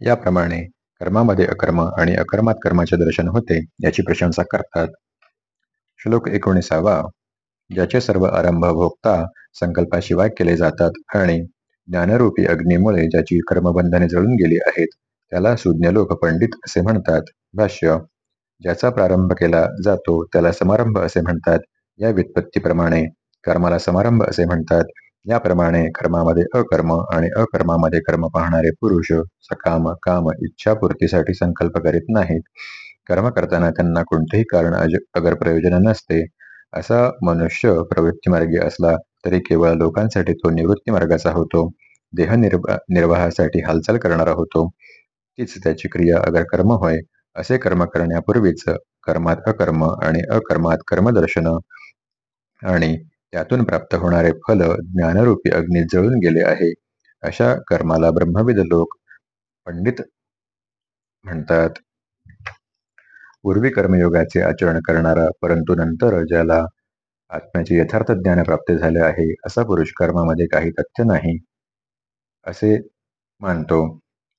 याप्रमाणे कर्मामध्ये अकर्म आणि अकर्मात कर्माचे दर्शन होते याची प्रशंसा करतात. श्लोक एकोणीसावा ज्याचे सर्व आरंभ भोगता संकल्पाशिवाय केले जातात आणि ज्ञानरूपी अग्नीमुळे ज्याची कर्मबंधने जळून गेली आहेत त्याला सुज्ञ लोक पंडित असे म्हणतात. भाष्य ज्याचा प्रारंभ केला जातो त्याला समारंभ असे म्हणतात. या व्युत्पत्तीप्रमाणे कर्माला समारंभ असे म्हणतात. याप्रमाणे कर्मामध्ये अकर्म आणि अकर्मामध्ये कर्म पाहणारे पुरुष सकाम काम इच्छापूर्तीसाठी संकल्प करीत नाहीत. कर्म करताना त्यांना कोणतेही कारण अगर प्रयोजन नसते. असा मनुष्य प्रवृत्ती मार्गी असला तरी केवळ लोकांसाठी तो निवृत्ती मार्गाचा होतो. देह निर्वाहासाठी हालचाल करणारा होतो. तीच त्याची क्रिया अगर कर्म होय असे कर्म करण्यापूर्वीच कर्मात अकर्म आणि अकर्मात कर्मदर्शन आणि त्यातून प्राप्त होणारे फल ज्ञानरूपी अग्नीत जळून गेले आहे. अशा कर्माला ब्रह्मविद लोक पंडित म्हणतात. पूर्वी कर्मयोगाचे आचरण करणारा परंतु नंतर ज्याला आत्म्याचे यथार्थ ज्ञान प्राप्त झाले आहे असा पुरुष कर्मामध्ये काही तथ्य नाही असे मानतो.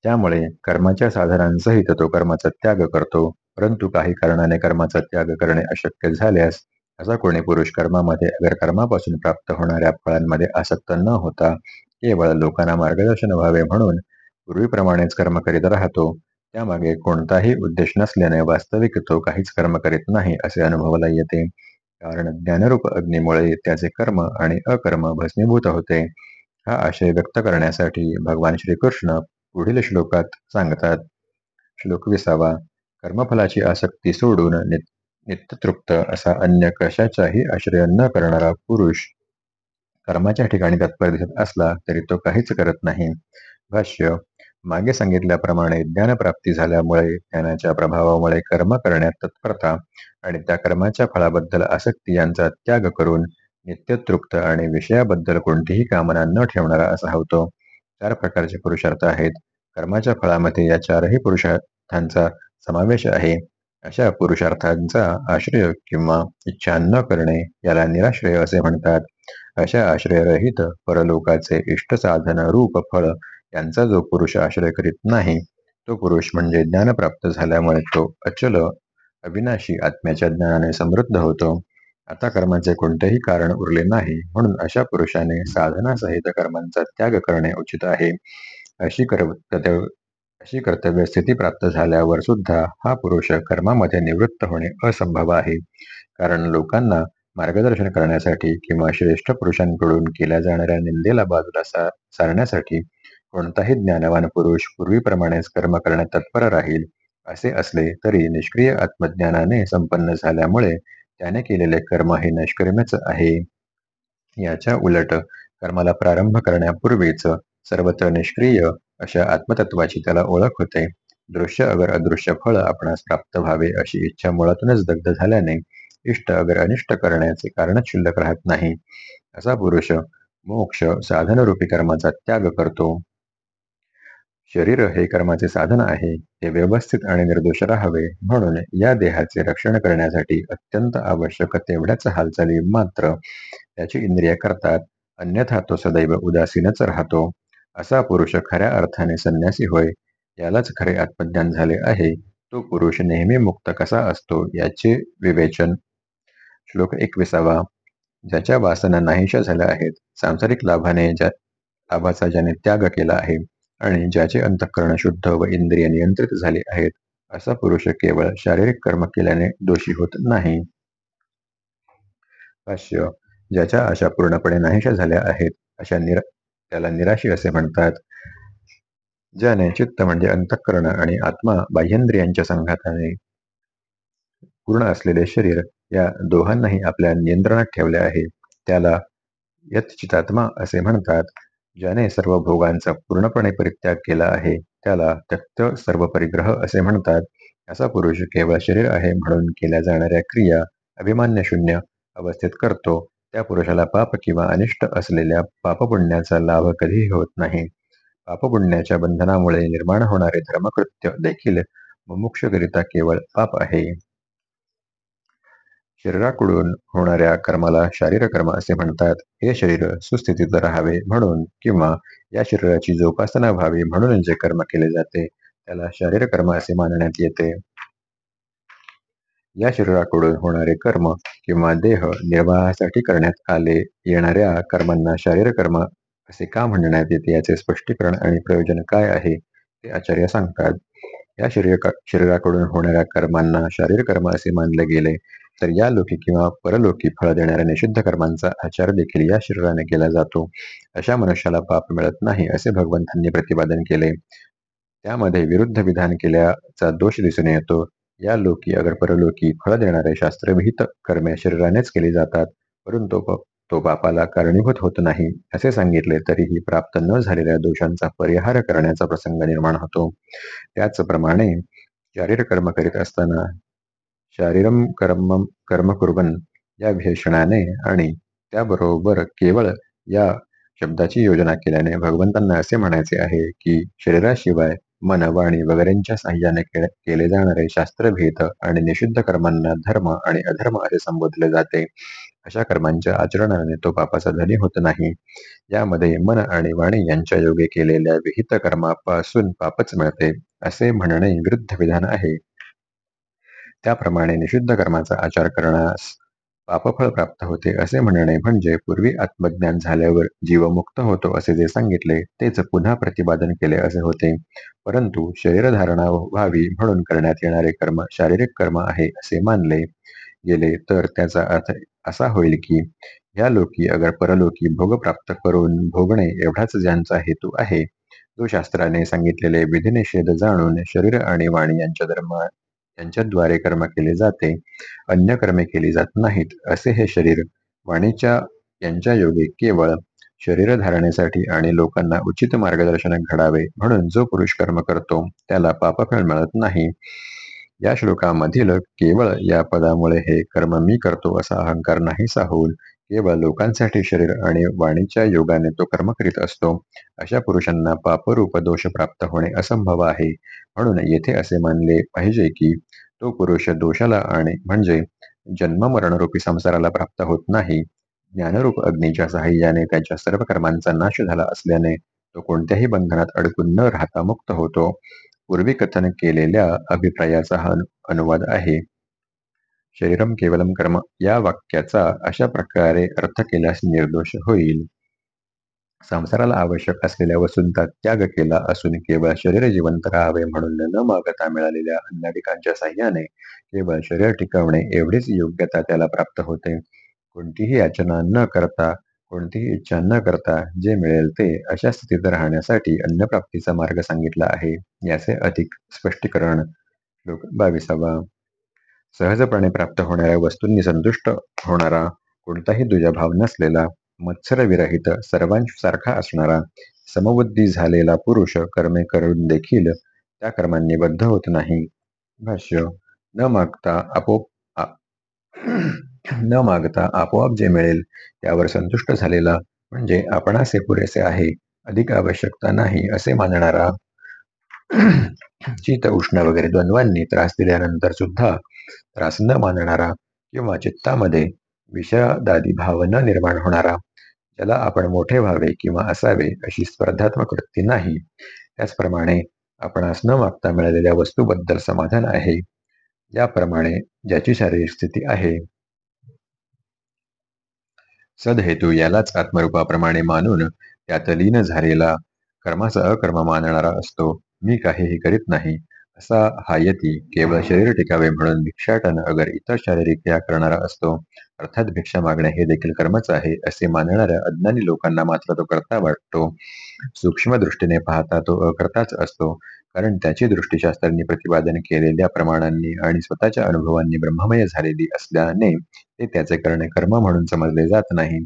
त्यामुळे कर्माच्या साधनांसहित तो कर्माचा त्याग करतो परंतु काही कारणाने कर्माचा त्याग करणे अशक्य झाल्यास असा कोणी पुरुष कर्मामध्ये अगर कर्मापासून प्राप्त होणाऱ्या फळांमध्ये आसक्त न होता केवळ लोकांना मार्गदर्शन व्हावे म्हणून पूर्वीप्रमाणेच कर्म करीत राहतो. त्यामागे कोणताही उद्देश नसल्याने वास्तविक तो काहीच कर्म करीत नाही असे अनुभवाला येते. कारण ज्ञानरूप अग्नीमुळे त्याचे कर्म आणि अकर्म भस्मीभूत होते. हा आशय व्यक्त करण्यासाठी भगवान श्रीकृष्ण पुढील श्लोकात सांगतात. श्लोक विसावा. कर्मफलाची आसक्ती सोडून नित्यतृप्त असा अन्य कशाचाही आश्रय न करणारा पुरुष कर्माच्या ठिकाणी तत्पर दिसत असला तरी तो काहीच करत नाही. भाष्य मागे सांगितल्याप्रमाणे ज्ञानप्राप्ती झाल्यामुळे ज्ञानाच्या प्रभावामुळे कर्म करण्यात तत्परता आणि त्या कर्माच्या फळाबद्दल आसक्ती यांचा त्याग करून नित्यतृप्त आणि विषयाबद्दल कोणतीही कामना न ठेवणारा असा होतो. चार प्रकारचे पुरुषार्थ आहेत. कर्माच्या फळामध्ये या चारही पुरुषार्थांचा समावेश आहे. अशा पुरुषार्थांचा आश्रय किंवा इच्छा न करणे याला निराश्रय असे म्हणतात. अशा आश्रयरहित परलोकाचे इष्ट साधन रूप फळ यांचा जो पुरुष आश्रय करीत नाही तो पुरुष म्हणजे ज्ञान प्राप्त झाल्यामुळे तो अचल अविनाशी आत्म्याच्या ज्ञानाने समृद्ध होतो. आता कर्माचे कोणतेही कारण उरले नाही म्हणून अशा पुरुषाने साधनासहित कर्मांचा त्याग करणे उचित आहे. अशी कर्तव्य अशी कर्तव्य स्थिती प्राप्त झाल्यावर सुद्धा हा पुरुष कर्मामध्ये निवृत्त होणे असंभव आहे. कारण लोकांना मार्गदर्शन करण्यासाठी किंवा श्रेष्ठ पुरुषांकडून केल्या जाणाऱ्या निंदेला बाजूला सा सारण्यासाठी कोणताही ज्ञानवान पुरुष पूर्वीप्रमाणेच कर्म करण्यात तत्पर राहील असे असले तरी निष्क्रिय आत्मज्ञानाने संपन्न झाल्यामुळे त्याने केलेले कर्म हे निष्कर्मच आहे. याच्या उलट कर्माला प्रारंभ करण्यापूर्वीच सर्वत्र निष्क्रिय अशा आत्मतत्वाची त्याला ओळख होते. दृश्य अगर अदृश्य फळ आपणास प्राप्त व्हावे अशी इच्छा मुळातूनच दग्ध झाल्याने इष्ट अगर अनिष्ट करण्याचे कारण शिल्लक राहत नाही. असा पुरुष मोक्ष साधनरूपी कर्माचा त्याग करतो. शरीर हे कर्माचे साधन आहे हे व्यवस्थित आणि निर्दोष राहावे. म्हणून या देहाचे रक्षण करण्यासाठी अत्यंत आवश्यक तेवढ्याच हालचाली मात्र त्याची इंद्रिय करतात. अन्यथा तो सदैव उदासीनच राहतो. असा पुरुष खऱ्या अर्थाने संन्यासी होय यालाच खरे आत्मज्ञान झाले आहे. तो पुरुष नेहमी मुक्त कसा असतो याचे विवेचन. श्लोक एकविसावा. ज्याच्या वासना नाहीशा झाल्या आहेत सांसारिक लाभाने ज्या लाभाचा ज्याने त्याग केला आहे आणि ज्याचे अंतःकरण शुद्ध व इंद्रिय नियंत्रित झाले आहेत असा पुरुष केवळ शारीरिक कर्म केल्याने दोषी होत नाही. भाष्य. ज्याच्या आशा पूर्णपणे नाहीशा झाल्या आहेत अशा निर त्याला निराशी असे म्हणतात. ज्याने चित्त म्हणजे अंतःकरण आणि आत्मा बाह्येंद्रियांच्या संघाताने पूर्ण असलेले शरीर या दोघांनाही आपल्या नियंत्रणात ठेवले आहे. त्याला यतचितात्मा असे म्हणतात ज्याने सर्व भोगांचा पूर्णपणे परित्याग केला आहे. त्याला त्यक्त सर्व परिग्रह असे म्हणतात. असा पुरुष केवळ शरीर आहे म्हणून केल्या जाणाऱ्या क्रिया अभिमान्य शून्य अवस्थेत करतो. त्या पुरुषाला पाप किंवा अनिष्ट असलेल्या पापपुण्याचा लाभ कधीही होत नाही. पापपुण्याच्या बंधनामुळे निर्माण होणारे धर्मकृत्य देखील मुमुक्षकरिता केवळ पाप आहे. शरीराकडून होणाऱ्या कर्माला कर्म असे म्हणतात. हे शरीर सुस्थितीत राहावे म्हणून किंवा या शरीराची जोपासना व्हावी म्हणून जे कर्म केले जाते त्याला शारीर कर्म असे मानण्यात येते. या शरीराकडून होणारे कर्म किंवा देह निर्वाहासाठी करण्यात आले येणाऱ्या कर्मांना शारीर कर्म असे का म्हणण्यात येते याचे स्पष्टीकरण आणि प्रयोजन काय आहे ते आचार्य सांगतात. या शरीर शरीराकडून होणाऱ्या कर्मांना शारीर कर्म असे मानले गेले तर या लोकी किंवा परलोकी फळ देणाऱ्या निषिद्ध कर्मांचा आचार देखील या शरीराने केला जातो. अशा मनुष्याला पाप मिळत नाही असे भगवंतांनी प्रतिपादन केले. त्यामध्ये विरुद्ध विधान केल्याचा दोष दिसून येतो. या लोकी अगर परलोकी फळ देणारे शास्त्रविहित कर्मे शरीरानेच केली जातात परंतु तो पापाला कारणीभूत होत नाही असे सांगितले तरीही प्राप्त न झालेल्या दोषांचा परिहार करण्याचा प्रसंग निर्माण होतो. त्याचप्रमाणे शारीर कर्म करीत असताना शारीरम कर्म कर्म कुर्बन या भेषणाने आणि त्याबरोबर केवळ या शब्दाची योजना केल्याने भगवंतांना असे म्हणायचे आहे की शरीराशिवाय मन वाणी वगैरेंच्या साह्याने केले जाणारे शास्त्रभेद आणि निषिद्ध कर्मांना धर्म आणि अधर्म असे संबोधले जाते. अशा कर्मांच्या आचरणाने तो पापाचा धनी होत नाही. यामध्ये मन आणि वाणी यांच्या योगे केलेल्या विहित कर्मापासून पापच मिळते असे म्हणणे विरुद्ध विधान आहे. त्याप्रमाणे निषिद्ध कर्माचा आचार करण्यास पापफळ प्राप्त होते असे म्हणणे म्हणजे पूर्वी आत्मज्ञान झाल्यावर जीव मुक्त होतो असे जे सांगितले तेच पुन्हा प्रतिपादन केले असे होते. परंतु शरीरधारणा व्हावी म्हणून करण्यात येणारे कर्म शारीरिक कर्म आहे असे मानले गेले तर त्याचा अर्थ असा होईल की ह्या लोकी अगर परलोकी भोग प्राप्त करून भोगणे एवढाच ज्यांचा हेतू आहे जो शास्त्राने सांगितलेले विधिनिषेध जाणून शरीर आणि वाणी यांच्या धर्म यांच्याद्वारे कर्म केले जाते अन्य कर्मे केली जात नाहीत असे हे शरीर वाणीच्या यांच्या योगे केवळ शरीर धारणेसाठी आणि लोकांना उचित मार्गदर्शन घडावे म्हणून जो पुरुष कर्म करतो त्याला पापफळ मिळत नाही. या श्लोकामधील केवळ या पदामुळे हे कर्म मी करतो असा अहंकार नाहीसा होऊन केवळ लोकांसाठी शरीर आणि वाणीच्या योगाने तो कर्म करीत असतो अशा पुरुषांना पापरूप दोष प्राप्त होणे असंभव आहे. म्हणून येथे असे मानले पाहिजे की तो पुरुष दोषाला आणि म्हणजे जन्म मरणरूपी संसाराला प्राप्त होत नाही. ज्ञानरूप अग्नीच्या सहाय्याने त्याच्या सर्व कर्मांचा नाश झाला असल्याने तो कोणत्याही बंधनात अडकून न राहता मुक्त होतो. पूर्वी कथन केलेल्या अभिप्रायाचा हा अनुवाद आहे. शरीरम केवलम कर्म. या वाक्याचा अशा प्रकारे अर्थ केल्यास निर्दोष होईल. संसाराला आवश्यक असलेल्या वस्तूंचा त्याग केला असून केवळ शरीर जिवंत राहावे म्हणून न मागता मिळालेल्या अन्नाधिकांच्या साह्याने केवळ शरीर टिकवणे एवढीच योग्यता त्याला प्राप्त होते. कोणतीही याचना न करता कोणतीही इच्छा न करता जे मिळेल ते अशा स्थितीत राहण्यासाठी अन्नप्राप्तीचा मार्ग सांगितला आहे. याचे अधिक स्पष्टीकरण श्लोक बावीसावा. सहजपणे प्राप्त होणाऱ्या वस्तूंनी संतुष्ट होणारा कोणताही दुजाभाव नसलेला मत्सरविरहित सर्वांसारखा असणारा समबुद्धी झालेला पुरुष कर्मे करून देखील त्या कर्मांनी बद्ध होत नाही. भाष्य न मागता आपोप न मागता आपोआप जे मिळेल त्यावर संतुष्ट झालेला म्हणजे आपणासे पुरेसे आहे अधिक आवश्यकता नाही असे मानणारा चित उष्ण वगैरे द्वंद्वांनी त्रास दिल्यानंतर सुद्धा त्रास न मानणारा किंवा चित्तामध्ये विषादादी भाव न निर्माण होणारा ज्याला आपण मोठे व्हावे किंवा असावे अशी स्पर्धात्मक वृत्ती नाही. त्याचप्रमाणे आपणास न मागता मिळालेल्या वस्तूबद्दल समाधान आहे. याप्रमाणे ज्याची शारीरिक स्थिती आहे. सदहेतू यालाच आत्मरूपाप्रमाणे मानून त्यात लीन झालेला कर्माचा अकर्म मानणारा असतो. मी काहीही करीत नाही. असा हा यती केवळ शरीर टिकावे म्हणून भिक्षाटन अगर इतर शारीरिक क्रिया करणारा असतो अर्थात भिक्षा मागणे हे देखील कर्मच आहे असे मानणाऱ्या अज्ञानी लोकांना मात्र तो करता वाटतो. सूक्ष्म दृष्टीने पाहता तो अकर्ताच असतो कारण त्याची दृष्टी शास्त्रांनी प्रतिपादन केलेल्या प्रमाणांनी आणि स्वतःच्या अनुभवांनी ब्रह्ममय झालेली असल्याने ते त्याचे करणे कर्म म्हणून समजले जात नाही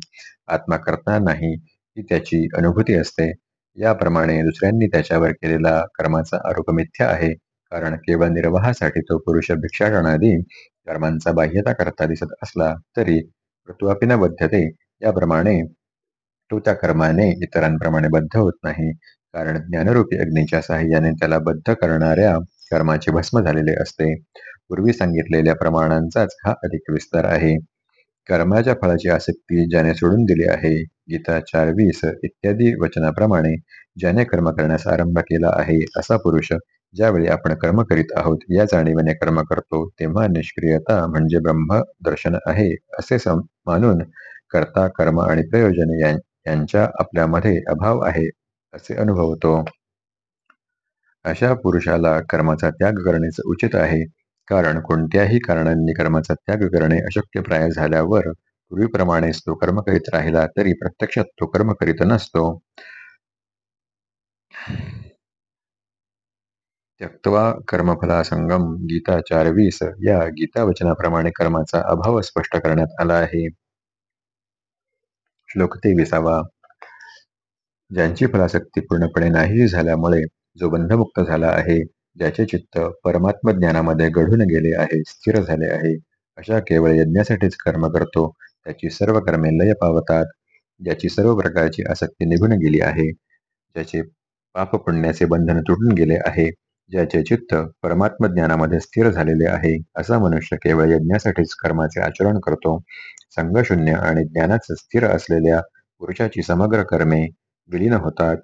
आत्मा करता नाही ही त्याची अनुभूती असते. याप्रमाणे दुसऱ्यांनी त्याच्यावर केलेला कर्माचा आरोप मिथ्या आहे कारण केवळ निर्वाहासाठी तो पुरुष भिक्षाटनादी कर्मांचा बाह्यता करता दिसत असला तरी ऋतुवापी न बद्धते. याप्रमाणे तो त्या कर्माने इतरांप्रमाणे बद्ध होत नाही. कारण ज्ञानरूपी अग्नीच्या साह्याने त्याला बद्ध करणाऱ्या कर्माचे भस्म झालेले असते. पूर्वी सांगितलेल्या प्रमाणांचाच हा अधिक विस्तार आहे. कर्माच्या फळाची आसक्ती ज्याने सोडून दिली आहे गीता चार वीस इत्यादी वचनाप्रमाणे ज्याने कर्म करण्यास आरंभ केला आहे असा पुरुष ज्यावेळी आपण कर्म करीत आहोत या जाणीवेने कर्म करतो तेव्हा निष्क्रियता म्हणजे ब्रह्म दर्शन आहे असे मानून कर्ता कर्म आणि प्रयोजन यांच्या आपल्यामध्ये अभाव आहे असे अनुभवतो. अशा पुरुषाला कर्माचा त्याग करणेच उचित आहे कारण कोणत्याही कारणांनी कर्माचा त्याग करणे अशक्यप्राय झाल्यावर पूर्वीप्रमाणेच तो कर्म करीत राहिला तरी प्रत्यक्षात तो कर्म करीत नसतो. त्यक्त्वा कर्मफलासंगम गीता चार वीस या गीता वचनाप्रमाणे कर्माचा अभाव स्पष्ट करण्यात आला आहे. श्लोक तेविसावा. ज्यांची फलासक्ती पूर्णपणे नाही झाल्यामुळे जो बंधमुक्त झाला आहे ज्याचे चित्त परमात्म ज्ञानामध्ये घडून गेले आहे स्थिर झाले आहे अशा केवळ यज्ञासाठीच कर्म करतो त्याची सर्व कर्मे लय पावतात ज्याची सर्व प्रकारची आसक्ती निघून गेली आहे ज्याचे पाप पुण्याचे बंधन तुटून गेले आहे ज्याचे चित्त परमात्म ज्ञानामध्ये स्थिर झालेले आहे असा मनुष्य केवळ यज्ञासाठीच कर्माचे आचरण करतो. संघशून्य आणि ज्ञानाच स्थिर असलेल्या पुरुषाची समग्र कर्मे विलीन होतात.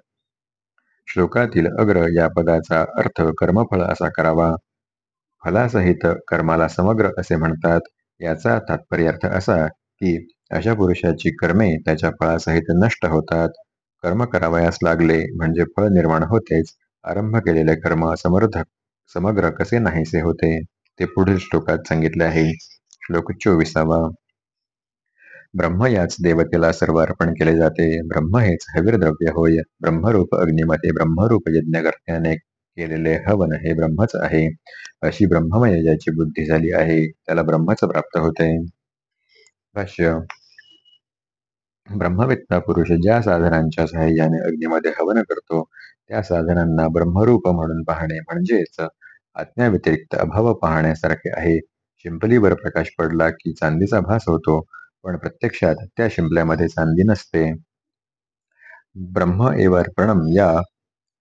श्लोकातील अग्र या पदाचा अर्थ कर्मफळ असा करावा. फलासहित कर्माला समग्र असे म्हणतात. याचा तात्पर्यार्थ असा की अशा पुरुषाची कर्मे त्याच्या फळासहित नष्ट होतात. कर्म करावयास लागले म्हणजे फळ निर्माण होतेच. आरंभ केलेले कर्म समर्थक समग्र कसे नाहीसे होते ते पुढील श्लोकात सांगितले आहे. श्लोक चोवीसावा. ब्रह्म याच देवतेला सर्व अर्पण केले जाते. ब्रह्म हेच हवीर द्रव्य होय. ब्रह्मरूप अग्निमध्ये ब्रह्मरूप यज्ञकर्त्याने केलेले हवन हे ब्रह्मच आहे. अशी ब्रह्ममय ज्याची बुद्धी झाली आहे. त्याला ब्रह्मच प्राप्त होते. भाष्य ब्रह्मवेत्ता पुरुष ज्या साधनांच्या सहाय्याने अग्नीमध्ये हवन करतो त्या साधनांना ब्रह्मरूप म्हणून पाहणे म्हणजेच आज्ञाव्यतिरिक्त अभाव पाहण्यासारखे आहे. शिंपलीवर प्रकाश पडला की चांदीचा भास होतो पण प्रत्यक्षात त्या शिंपल्यामध्ये चांदी नसते. ब्रह्म एवर्पणम या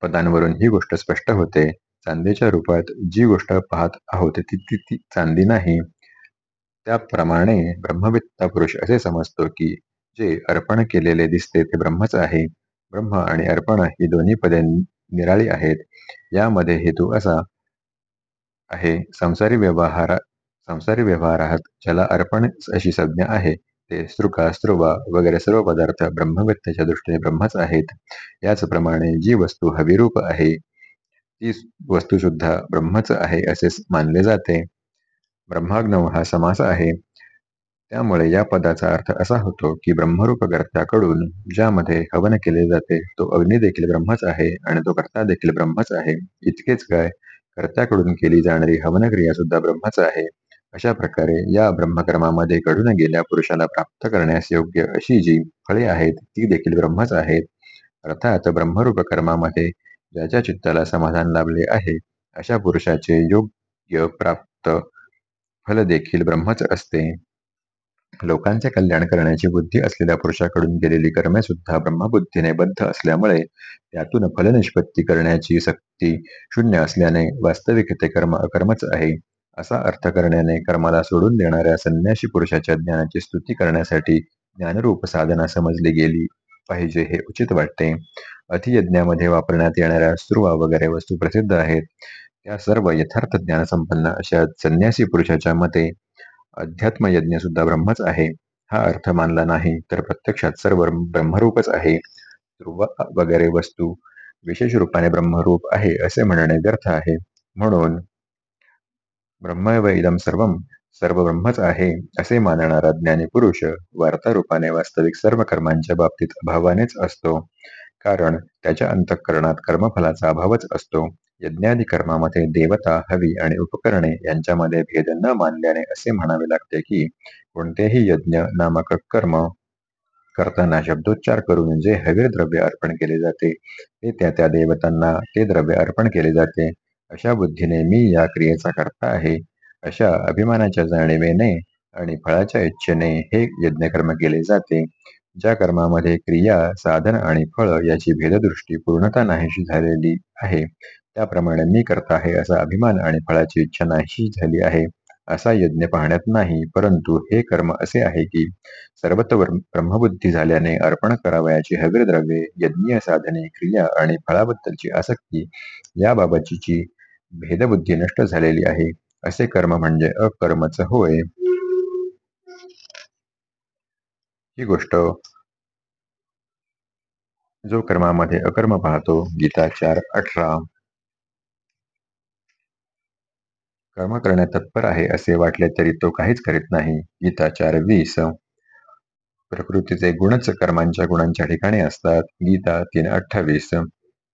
पदांवरून ही गोष्ट स्पष्ट होते. चांदीच्या रूपात जी गोष्ट पाहत आहोत ती ती, ती चांदी नाही. त्याप्रमाणे ब्रह्मवित्ता पुरुष असे समजतो की जे अर्पण केलेले दिसते ते ब्रह्मच आहे. ब्रह्म आणि अर्पण ही दोन्ही पदे निराळी आहेत. यामध्ये हेतू असा आहे संसारी व्यवहार संसारी व्यवहारात ज्याला अर्पण अशी संज्ञा आहे ते स्त्रुका स्त्रुवा वगैरे सर्व पदार्थ ब्रह्मवेत्तेच्या दृष्टीने ब्रह्मच आहेत. याचप्रमाणे जी वस्तू हविरूप आहे ती वस्तू सुद्धा ब्रह्मच आहे असे मानले जाते. ब्रह्माग्नव हा समास आहे. त्यामुळे या पदाचा अर्थ असा होतो की ब्रह्मरूप कर्त्याकडून ज्यामध्ये हवन केले जाते तो अग्नी देखील ब्रह्मच आहे आणि तो कर्ता देखील ब्रह्मच आहे. इतकेच काय कर्त्याकडून केली जाणारी हवनक्रिया सुद्धा ब्रह्मच आहे. अशा प्रकारे या ब्रह्मकर्मामध्ये घडून गेल्या पुरुषाला प्राप्त करण्यास योग्य अशी जी फळे आहेत ती देखील ब्रह्मच आहेत. अर्थात ब्रह्मरूप कर्मामध्ये ज्याच्या चित्ताला समाधान लाभले आहे अशा पुरुषाचे योग्य प्राप्त फल देखील ब्रह्मच असते. लोकांचे कल्याण करण्याची बुद्धी असलेल्या पुरुषाकडून केलेली कर्मे सुद्धा ब्रह्मबुद्धीने बद्ध असल्यामुळे त्यातून फलनिष्पत्ती करण्याची सक्ती शून्य असल्याने वास्तविक ते कर्म अकर्मच आहे असा अर्थ करण्याने कर्माला सोडून देणाऱ्या संन्याशी पुरुषाच्या ज्ञानाची स्तुती करण्यासाठी ज्ञानरूप साधना समजली गेली पाहिजे हे उचित वाटते. अतियज्ञामध्ये वापरण्यात येणाऱ्या स्त्रुवा वगैरे वस्तू प्रसिद्ध आहेत. त्या सर्व यथार्थ ज्ञानसंपन्न अशा संन्यासी पुरुषाच्या मते अध्यात्म यज्ञ सुद्धा ब्रह्मच आहे. हा अर्थ मानला नाही तर प्रत्यक्षात सर्व ब्रह्मरूपच आहे. ध्रुव वगैरे वस्तू विशेष रूपाने ब्रह्मरूप आहे असे म्हणणे व्यर्थ आहे. म्हणून ब्रह्मैव इदम सर्व सर्व ब्रह्मच आहे असे मानणारा ज्ञानी पुरुष वार्तारूपाने वास्तविक सर्व कर्मांच्या बाबतीत अभावानेच असतो. कारण त्याच्या अंतःकरणात कर्मफलाचा अभावच असतो. यज्ञादी कर्मामध्ये देवता हवी आणि उपकरणे यांच्यामध्ये भेद न मानल्याने असे म्हणावे लागते की कोणतेही यज्ञ नामक कर्म करताना शब्दोच्चार करून जे हवीर द्रव्य अर्पण केले जाते ते त्या त्या देवतांना ते द्रव्य अर्पण केले जाते. अशा बुद्धीने मी या क्रियेचा करता आहे. अशा अभिमानाच्या जाणीवेने आणि फळाच्या इच्छेने हे यज्ञकर्म केले जाते. ज्या कर्मामध्ये क्रिया साधन आणि फळ याची भेददृष्टी पूर्णता नाहीशी झालेली आहे त्याप्रमाणे मी करता आहे असा अभिमान आणि फळाची इच्छा नाही झाली आहे असा यज्ञ पाहण्यात नाही. परंतु हे कर्म असे आहे की सर्वत्र ब्रह्मबुद्धी झाल्याने अर्पण करावयाची हवीर द्रव्ये साधने क्रिया आणि फळाबद्दलची आसक्ती याबाबतची भेदबुद्धी नष्ट झालेली आहे. असे कर्म म्हणजे अकर्मच होय. ही गोष्ट जो कर्मामध्ये अकर्म पाहतो गीता चार अठरा. कर्म करण्यात तत्पर आहे असे वाटले तरी तो काहीच करीत नाही. गीता चार वीस. प्रकृतीचे गुणच कर्मांच्या गुणांच्या ठिकाणी असतात. गीता तीन अठ्ठावीस.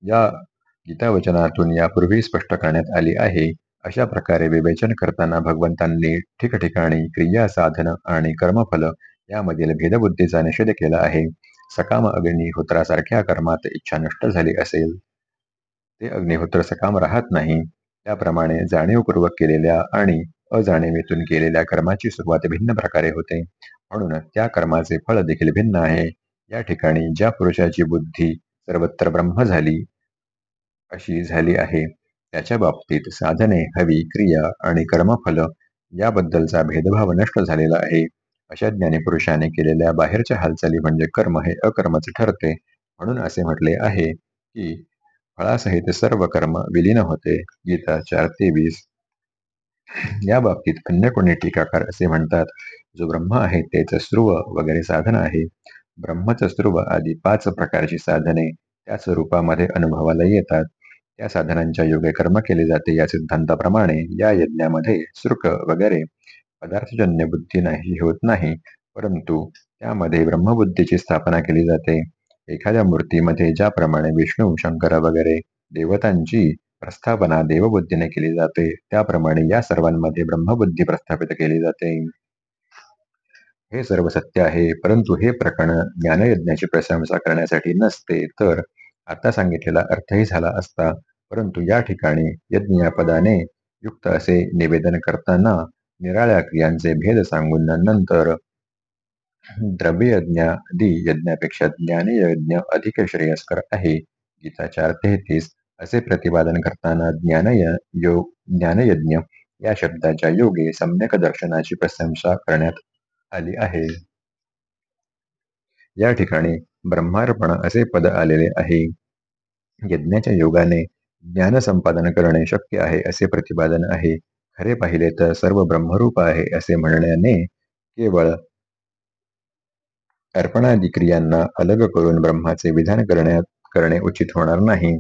या गीतावचनातून यापूर्वी स्पष्ट करण्यात आली आहे. अशा प्रकारे विवेचन करताना भगवंतांनी ठिकठिकाणी क्रिया साधन आणि कर्मफल यामधील भेदबुद्धीचा निषेध केला आहे. सकाम अग्निहोत्रासारख्या कर्मात इच्छा नष्ट झाली असेल ते अग्निहोत्र सकाम राहत नाही. त्याप्रमाणे जाणीवपूर्वक केलेल्या आणि अजाणीवेतून केलेल्या कर्माची सुरुवात भिन्न प्रकारे होते. म्हणून त्या कर्माचे फळ देखील भिन्न आहे. या ठिकाणी ज्या पुरुषाची बुद्धी सर्वत्र ब्रह्म झाली अशी झाली आहे. त्याच्या बाबतीत साधने हवी क्रिया आणि कर्मफल याबद्दलचा भेदभाव नष्ट झालेला आहे. अशा ज्ञानी पुरुषाने केलेल्या बाहेरच्या हालचाली म्हणजे कर्म हे अकर्मच ठरते. म्हणून असे म्हटले आहे की फळासहित सर्व कर्म विलीन होते. गीता चार तेवीस या बाबतीत अन्य कोणी टीकाकार असे म्हणतात जो ब्रह्म आहे तेच स्त्रुव वगैरे साधन आहे. ब्रह्मच स्त्रुव आदी पाच प्रकारची साधने त्या स्वरूपामध्ये अनुभवाला येतात. त्या साधनांच्या योगे कर्म केले जाते. या सिद्धांताप्रमाणे या यज्ञामध्ये सुर्क वगैरे पदार्थजन्य बुद्धी नाही होत नाही. परंतु त्यामध्ये ब्रह्मबुद्धीची स्थापना केली जाते. एखाद्या मूर्तीमध्ये ज्याप्रमाणे विष्णू शंकर वगैरे देवतांची प्रस्थापना देवबुद्धीने केली जाते त्याप्रमाणे या सर्वांमध्ये ब्रह्मबुद्धी प्रस्थापित केली जाते. हे सर्व सत्य आहे परंतु हे प्रकरण ज्ञानयज्ञाची प्रशंसा करण्यासाठी नसते तर आता सांगितलेला अर्थही झाला असता परंतु या ठिकाणी यज्ञ पदाने युक्त असे निवेदन करताना निराळ्या क्रियांचे भेद सांगून नंतर द्रव्ययज्ञादी यज्ञापेक्षा ज्ञानयज्ञ अधिक श्रेयस्कर आहे. गीता चार तेहतीस असे प्रतिपादन करताना ज्ञानय योग ज्ञानयज्ञ या शब्दाच्या योगे सम्यक दर्शनाची प्रशंसा करण्यात आली आहे. या ठिकाणी ब्रह्मार्पण असे पद आलेले आहे. यज्ञाच्या योगाने ज्ञान संपादन करणे शक्य आहे असे प्रतिपादन आहे. खरे पाहिले तर सर्व ब्रह्मरूप आहे असे म्हणण्याने केवळ अर्पणादी क्रियांना अलग करून ब्रह्माचे विधान करण्यात करणे उचित होणार नाही.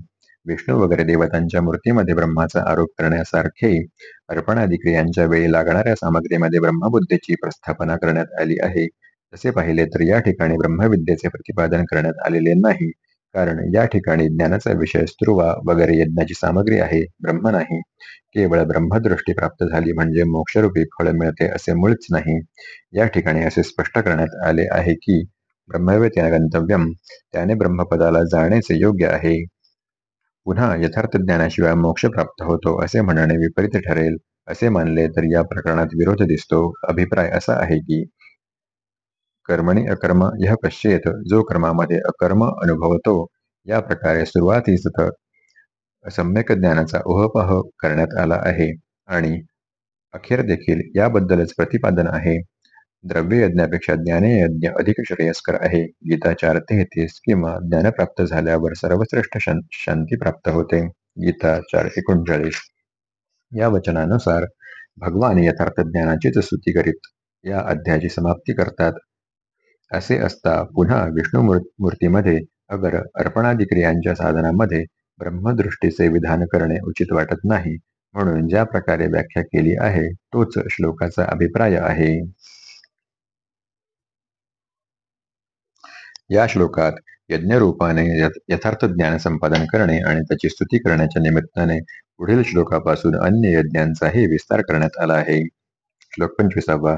विष्णू वगैरे देवतांच्या मूर्तीमध्ये ब्रह्माचा आरोप करण्यासारखे अर्पणादी क्रियांच्या वेळी लागणाऱ्या सामग्रीमध्ये ब्रह्मबुद्धीची प्रस्थापना करण्यात आली आहे. तसे पाहिले तर या ठिकाणी ब्रह्मविद्येचे प्रतिपादन करण्यात आलेले नाही. कारण या ठिकाणी ज्ञानाचा विषय स्त्रुवा वगैरे यज्ञाची सामग्री आहे ब्रह्म नाही. केवळ ब्रह्मदृष्टी प्राप्त झाली म्हणजे मोक्षरूपी फळ मिळते असे मुळीच नाही. या ठिकाणी असे स्पष्ट करण्यात आले आहे की ब्रह्मवेत्या गंतव्यम त्याने ब्रह्मपदाला जाण्याचे योग्य आहे. पुन्हा यथार्थ ज्ञानाशिवाय मोक्ष प्राप्त होतो असे म्हणणे विपरीत ठरेल असे मानले तर या प्रकरणात विरोध दिसतो. अभिप्राय असा आहे की कर्मणी अकर्म यह पश्चेत जो कर्मामध्ये अकर्म अनुभवतो या प्रकारे सुरुवातीस सम्यक ज्ञानाचा ओहपाह करण्यात आला आहे. आणि अखेर देखील याबद्दलच प्रतिपादन आहे. द्रव्य यज्ञापेक्षा ज्ञानयज्ञ अधिक श्रेयस्कर आहे. गीता चार तेहतीस किंवा ज्ञान प्राप्त झाल्यावर सर्वश्रेष्ठ शांती प्राप्त होते. गीता चार एकोणचाळीस. या वचनानुसार भगवान यथार्थ ज्ञानाचीच स्तुती करीत या अध्यायाची समाप्ती करतात. असे असता पुन्हा विष्णू मूर्तीमध्ये अगर अर्पणादी क्रियांच्या साधनामध्ये ब्रह्मदृष्टीचे विधान करणे उचित वाटत नाही म्हणून ज्या प्रकारे व्याख्या केली आहे तोच श्लोकाचा अभिप्राय आहे. या श्लोकात यज्ञरूपाने यथार्थ ज्ञान संपादन करणे आणि त्याची स्तुती करण्याच्या निमित्ताने पुढील श्लोकापासून अन्य यज्ञांचाही विस्तार करण्यात आला आहे. श्लोक पंचवीसावा.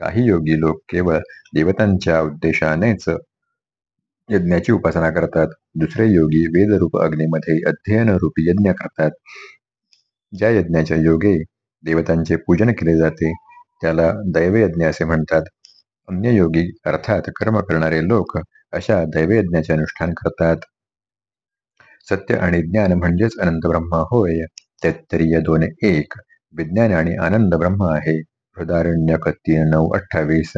काही योगी लोक केवळ देवतांच्या उद्देशानेच यज्ञाची उपासना करतात. दुसरे योगी वेदरूप अग्नीमध्ये अध्ययन रूपी यज्ञ करतात. ज्या यज्ञाच्या योगे देवतांचे पूजन केले जाते त्याला दैवयज्ञ असे म्हणतात. अन्य योगी अर्थात कर्म करणारे लोक अशा दैवयज्ञाचे अनुष्ठान करतात. सत्य आणि ज्ञान म्हणजेच अनंत ब्रह्म होय तैत्तरीय दोन एक विज्ञान आणि आनंद ब्रह्म आहे. हृदारण्यक तीन नऊ अठ्ठावीस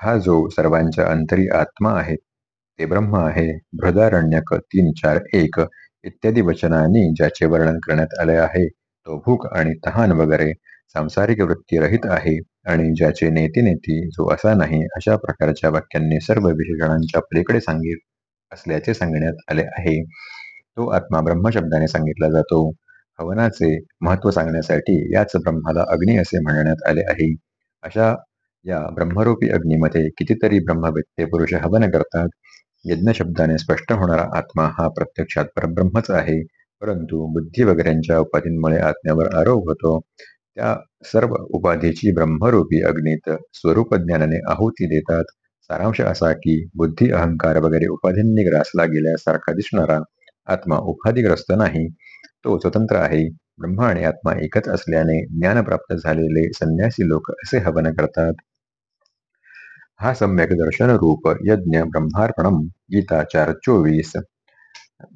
हा जो सर्वांच्या अंतरी आत्मा आहे ते ब्रह्म आहे. बृहदारण्यक तीन चार एक. इत्यादी वचनांनी ज्याचे वर्णन करण्यात आले आहे तो भूक आणि तहान वगैरे सांसारिक वृत्ती रहित आहे आणि ज्याचे नेती नेती जो असा नाही अशा प्रकारच्या वाक्यांनी सर्व विशेषणांच्या पलीकडे सांगित असल्याचे सांगण्यात आले आहे. तो आत्मा ब्रह्मशब्दाने सांगितला जातो. हवनाचे महत्त्व सांगण्यासाठी याच ब्रह्माला अग्नी असे म्हणण्यात आले आहे. अशा या ब्रह्मरूपी अग्नीमध्ये कितीतरी ब्रह्मवेत्ते पुरुष हवन करतात. यज्ञ शब्दाने स्पष्ट होणारा आत्मा हा प्रत्यक्षात परब्रह्मच आहे. परंतु बुद्धी वगैरेंच्या उपाधींमुळे आत्म्यावर आरोप होतो. त्या सर्व उपाधीची ब्रह्मरूपी अग्नीत स्वरूप ज्ञानाने आहुती देतात. सारांश असा की बुद्धी अहंकार वगैरे उपाधींनी ग्रासला गेल्यासारखा दिसणारा आत्मा उपाधिग्रस्त नाही. तो स्वतंत्र आहे. ब्रह्म आणि आत्मा एकच असल्याने ज्ञान प्राप्त झालेले संन्यासी लोक असे हवन करतात. हा सम्यक दर्शन रूप यज्ञ ब्रह्मार्पणम गीता चार चोवीस.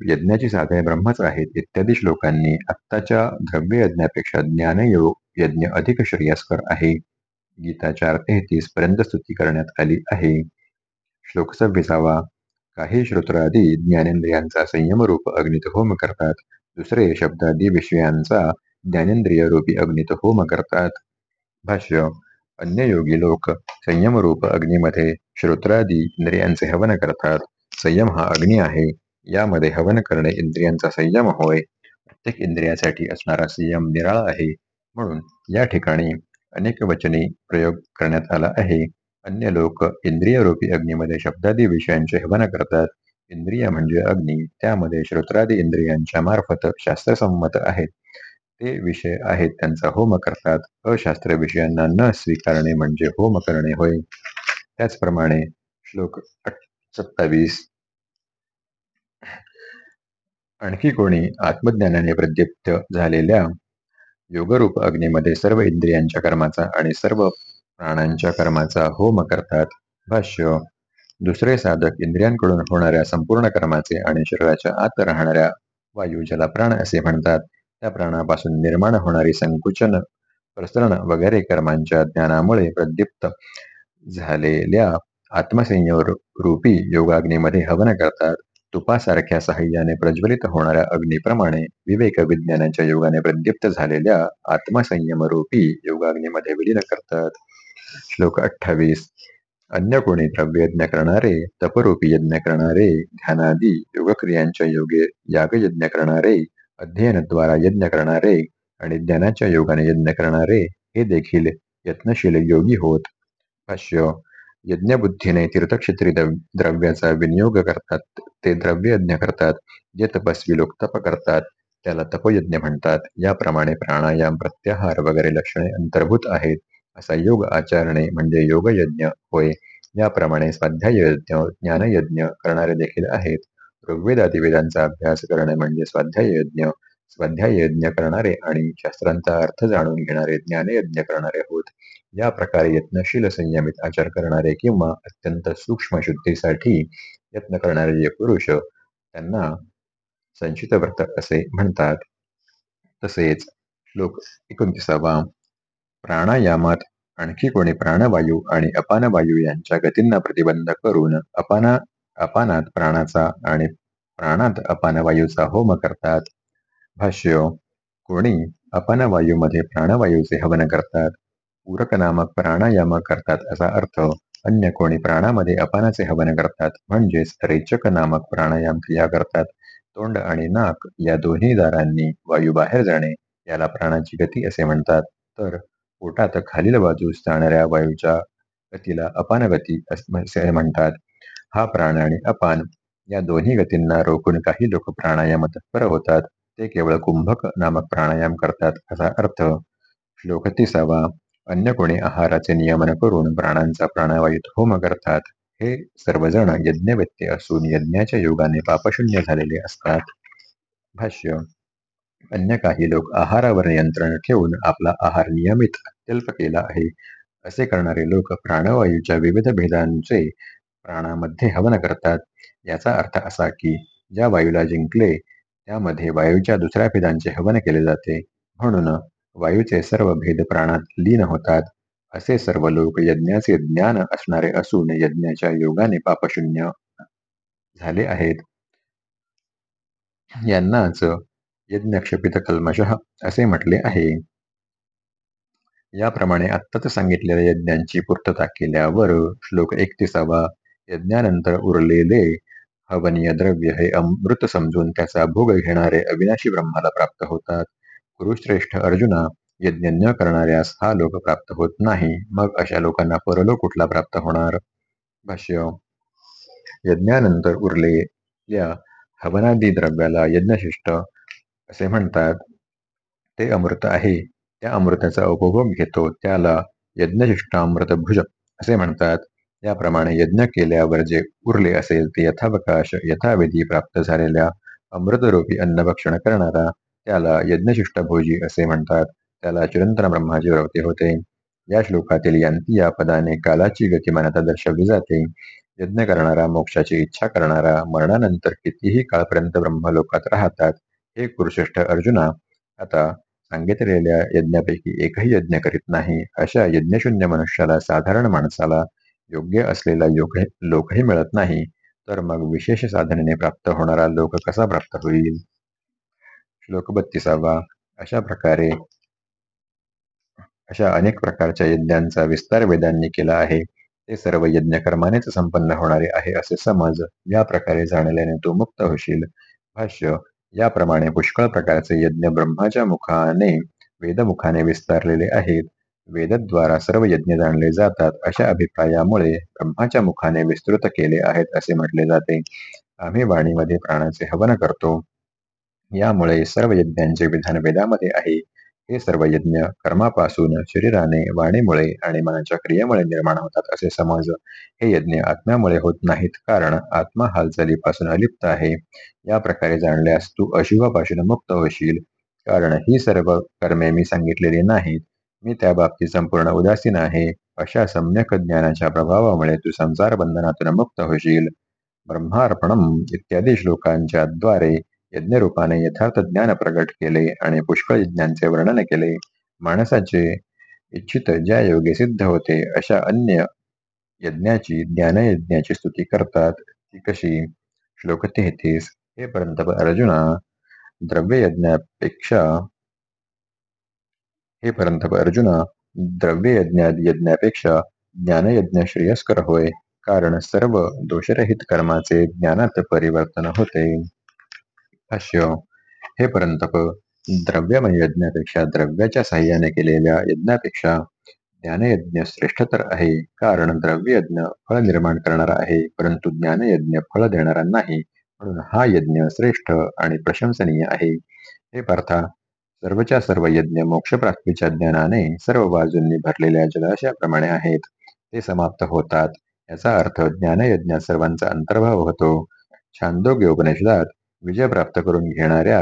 यज्ञाची साधने ब्रह्मच आहेत इत्यादी श्लोकांनी आत्ताच्या द्रव्य यज्ञापेक्षा ज्ञानयोग यज्ञ अधिक श्रेयस्कर आहे. गीता चार तेहतीस पर्यंत स्तुती करण्यात आली आहे. श्लोक सव्वीसावा. काही श्रोत्रादी ज्ञानेंद्रियांचा संयम रूप अग्नित होम करतात. दुसरे शब्दादी विषयांचा ज्ञानेंद्रिय रूपी अग्नित होम करतात. भाष्य अन्य योगी लोक संयम रूप अग्नीमध्ये श्रोत्रादी इंद्रियांचे हवन करतात. संयम हा अग्नी आहे यामध्ये हवन करणे इंद्रियांचा संयम होय. प्रत्येक इंद्रियासाठी असणारा संयम निराळा आहे. म्हणून या ठिकाणी अनेक वचनी प्रयोग करण्यात आला आहे. अन्य लोक इंद्रिय रूपी अग्नीमध्ये शब्दादी विषयांचे हवन करतात. इंद्रिय म्हणजे अग्नी. त्यामध्ये श्रोत्रादी इंद्रियांच्या मार्फत शास्त्रसंमत आहेत. ते विषय आहेत त्यांचा होम करतात. अशास्त्र विषयांना न स्वीकारणे म्हणजे होम करणे होय. त्याचप्रमाणे श्लोक सत्तावीस. आणखी कोणी आत्मज्ञानाने प्रदीप्त झालेल्या योगरूप अग्नीमध्ये सर्व इंद्रियांच्या कर्माचा आणि सर्व प्राणांच्या कर्माचा होम करतात. भाष्य दुसरे साधक इंद्रियांकडून होणाऱ्या संपूर्ण कर्माचे आणि शरीराच्या आत राहणाऱ्या वायू ज्याला प्राण असे म्हणतात. त्या प्राणापासून निर्माण होणारी संकुचन प्रसरण वगैरे कर्मांच्या ज्ञानामुळे प्रदीप्त झालेल्या आत्मसंयम रूपी योगाग्नीमध्ये हवन करतात. तुपासारख्या साह्याने प्रज्वलित होणाऱ्या अग्नीप्रमाणे विवेक विज्ञानाच्या योगाने प्रदीप्त झालेल्या आत्मसंयम रूपी योगाग्नीमध्ये विलीन करतात. श्लोक अठ्ठावीस. अन्य कोणी द्रव्य यज्ञ करणारे तपरूपी यज्ञ करणारे ध्यानादी योगक्रियांच्या योगे यागयज्ञ करणारे अध्ययनद्वारा यज्ञ करणारे आणि ज्ञानाच्या योगाने यज्ञ करणारे हे देखील यत्नशील योगी होत. भाष्य यज्ञबुद्धीने तीर्थक्षेत्री द्रव्याचा विनियोग करतात. ते द्रव्य यज्ञ करतात. जे तपस्वी लोक तप करतात त्याला तपयज्ञ म्हणतात. याप्रमाणे प्राणायाम प्रत्याहार वगैरे लक्षणे अंतर्भूत आहेत. असा योग आचरणे म्हणजे योगयज्ञ होय. याप्रमाणे स्वाध्याय यज्ञ ज्ञानयज्ञ करणारे देखील आहेत. ऋग्वेदादी वेदांचा अभ्यास करणे म्हणजे स्वाध्याय यज्ञ स्वाध्याय यज्ञ करणारे आणि शास्त्रांचा अर्थ जाणून घेणारे ज्ञानयज्ञ करणारे होत. या प्रकारे यत्नशील संयमित आचार करणारे किंवा अत्यंत सूक्ष्म शुद्धीसाठी यत्न करणारे जे पुरुष त्यांना संचित व्रत असे म्हणतात. तसेच श्लोक एकोणतीसावा. प्राणायामात आणखी कोणी प्राणवायू आणि अपानवायू यांच्या गतींना प्रतिबंध करून अपाना अपानात प्राणाचा आणि प्राणात अपानवायूचा होम करतात. भाष्य कोणी अपानवायूमध्ये प्राणवायूचे हवन करतात पूरक नामक प्राणायाम करतात असा अर्थ अन्य कोणी प्राणामध्ये अपानाचे हवन करतात म्हणजेच रेचक नामक प्राणायाम क्रिया करतात. तोंड आणि नाक या दोन्ही दारांनी वायू बाहेर जाणे याला प्राणाची गती असे म्हणतात. तर पोटात खालील बाजूस जाणाऱ्या वायूच्या गतीला अपानगती असे म्हणतात. हा प्राण आणि अपान या दोन्ही गतींना रोखून काही लोक प्राणायाम तत्पर होतात. ते केवळ कुंभक नामक प्राणायाम करतात असा अर्थ. श्लोक तिसावा. अन्य कोणी आहाराचे नियमन करून प्राणांचा प्राणवायूत होम करतात. हे सर्वजण यज्ञ व्यत्यय असून यज्ञाच्या योगाने पापशून्य झालेले असतात. भाष्य. अन्य काही लोक आहारावर नियंत्रण ठेवून आपला आहार नियमित अत्यल्प केला आहे. असे करणारे लोक प्राणवायूच्या विविध भेदांचे प्राणामध्ये हवन करतात. याचा अर्थ असा की ज्या वायूला जिंकले त्यामध्ये वायूच्या दुसऱ्या भेदांचे हवन केले जाते. म्हणून वायूचे सर्व भेद प्राणात लीन होतात. असे सर्व लोक यज्ञाचे ज्ञान असणारे असून यज्ञाच्या योगाने पापशून्य झाले आहेत. यांनाच यज्ञक्षपित कल्मशः असे म्हटले आहे. याप्रमाणे आत्ताच सांगितलेल्या यज्ञांची पूर्तता केल्यावर श्लोक एकतीसावा यज्ञानंतर उरलेले हवनीय द्रव्य हे अमृत समजून त्याचा भोग घेणारे अविनाशी ब्रह्माला प्राप्त होतात. कुरुश्रेष्ठ अर्जुना यज्ञ न करणाऱ्यास हा लोक प्राप्त होत नाही. मग अशा लोकांना परलोक कुठला प्राप्त होणार? भाष्य. यज्ञानंतर उरलेल्या हवनादी द्रव्याला यज्ञशिष्ट असे म्हणतात ते अमृत आहे. त्या अमृताचा उपभोग घेतो. त्याला यज्ञशिष्टामृत भुज असे म्हणतात. याप्रमाणे यज्ञ केल्यावर जे उरले असेल ते यथावकाश यथाविधी प्राप्त झालेल्या अमृतरूपी अन्नभक्षण करणारा त्याला यज्ञशिष्टभोजी असे म्हणतात. त्याला चिरंतन ब्रह्माची प्रवृत्ती होते. या श्लोकातील यांती या पदाने कालाची गतिमानता दर्शवली जाते. यज्ञ करणारा मोक्षाची इच्छा करणारा मरणानंतर कितीही काळपर्यंत ब्रह्मलोकात राहतात हे कुरुश्रेष्ठ अर्जुना आता सांगितलेल्या यज्ञापैकी एकही यज्ञ करीत नाही. अशा यज्ञशून्य मनुष्याला साधारण माणसाला योग्य असलेला योग लोकही मिळत नाही. तर मग विशेष साधनेने प्राप्त होणारा लोक कसा प्राप्त होईल? श्लोक बत्तीसावा. अशा प्रकारे अशा अनेक प्रकारच्या यज्ञांचा विस्तार वेदांनी केला आहे. ते सर्व यज्ञ कर्मानेच संपन्न होणारे आहे असे समज. या प्रकारे जाणल्याने तू मुक्त होशील. भाष्य याप्रमाणे पुष्कळ प्रकारचे यज्ञ ब्रह्माच्या मुखाने वेदमुखाने विस्तारलेले आहेत. वेदद्वारा सर्व यज्ञ जाणले जातात अशा अभिप्रायामुळे ब्रह्माच्या मुखाने विस्तृत केले आहेत असे म्हटले जाते. आम्ही वाणीमध्ये प्राणाचे हवन करतो. यामुळे सर्व यज्ञांचे विधान वेदामध्ये आहे. हे सर्व यज्ञ कर्मापासून शरीराने वाणीमुळे आणि मनाच्या क्रियेमुळे निर्माण होतात असे समज. हे यज्ञ आत्म्यामुळे होत नाहीत कारण आत्मा हालचालीपासून अलिप्त आहे. या प्रकारे जाणल्यास तू अशुभापासून मुक्त होशील. कारण ही सर्व कर्मे मी सांगितलेली नाहीत. मी त्या बाबतीत संपूर्ण उदासीन आहे. अशा सम्यक ज्ञानाच्या प्रभावामुळे तू संसार बंधनातून मुक्त होशील. ब्रह्मार्पणम इत्यादी श्लोकांच्या द्वारे यज्ञरूपाने यथार्थ ज्ञान प्रगट केले आणि पुष्कळ यज्ञांचे वर्णन केले. माणसाचे इच्छित ज्या योगे सिद्ध होते. अशा अन्य यज्ञाची ज्ञानयज्ञाची स्तुती करतात. ती कशी? श्लोक तेहतीस. हे परंतप अर्जुना द्रव्य यज्ञापेक्षा हे परंतप अर्जुना द्रव्य यज्ञापेक्षा ज्ञानयज्ञ श्रेयस्कर होय. कारण सर्व दोषरहित कर्माचे ज्ञानात परिवर्तन होते. भाष्य हे परंतप द्रव्यमय म्हणजे यज्ञापेक्षा द्रव्याच्या साह्याने केलेल्या यज्ञापेक्षा ज्ञानयज्ञ श्रेष्ठतर आहे. कारण द्रव्ययज्ञ फळ निर्माण करणारा आहे परंतु ज्ञानयज्ञ फळ देणारा नाही. म्हणून हा यज्ञ श्रेष्ठ आणि प्रशंसनीय आहे. हे पार्था सर्वच्या सर्व यज्ञ मोक्षप्राप्तीच्या ज्ञानाने सर्व बाजूंनी भरलेल्या जलाशयाप्रमाणे आहेत. ते समाप्त होतात. याचा अर्थ ज्ञानयज्ञात सर्वांचा अंतर्भाव होतो. छांदोग्य उपनिषदात विजय प्राप्त करून घेणाऱ्या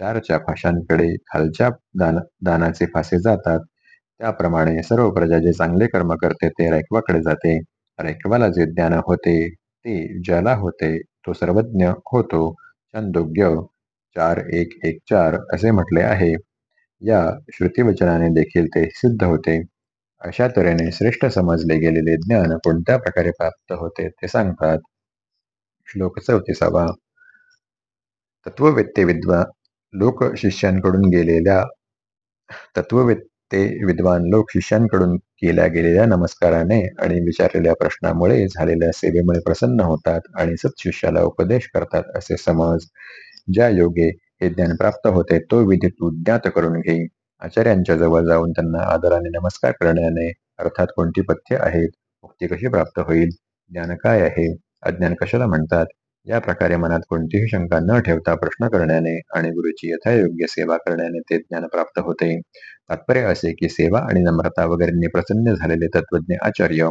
चारच्या फाशांकडे खालच्या दान दानाचे फासे जातात. त्याप्रमाणे सर्व प्रजा जे चांगले कर्म करते ते रैकवाकडे जाते. रैकवाला जे ज्ञान होते ते ज्याला होते तो सर्वज्ञ होतो. छंदोग्य चार एक एक चार असे म्हटले आहे. या श्रुतिवचनाने देखील ते सिद्ध होते. अशा तऱ्हेने श्रेष्ठ समजले गेलेले ज्ञान कोणत्या प्रकारे प्राप्त होते ते सांगतात. श्लोक चौतीसावा. तत्ववेत्ते विद्वान लोक शिष्यांकडून गेलेल्या तत्ववेत्ते विद्वान लोक शिष्यांकडून केल्या गेलेल्या नमस्काराने आणि विचारलेल्या प्रश्नामुळे झालेल्या सेवेमुळे प्रसन्न होतात आणि सत्शिष्याला उपदेश करतात असे समज. ज्या योगे हे ज्ञान प्राप्त होते तो विधी तू ज्ञात करून घे आचार्यांच्या जवळ जाऊन त्यांना आदराने नमस्कार करण्याने अर्थात कोणती पथ्य आहेत मुक्ती कशी प्राप्त होईल ज्ञान काय आहे अज्ञान कशाला म्हणतात या प्रकारे मनात कोणतीही शंका न ठेवता प्रश्न करण्याने आणि गुरुची यथायोग्य सेवा करण्याने ते ज्ञान प्राप्त होते. तात्पर्य असे की सेवा आणि नम्रता वगैरे प्रसन्न झालेले तत्वज्ञ आचार्य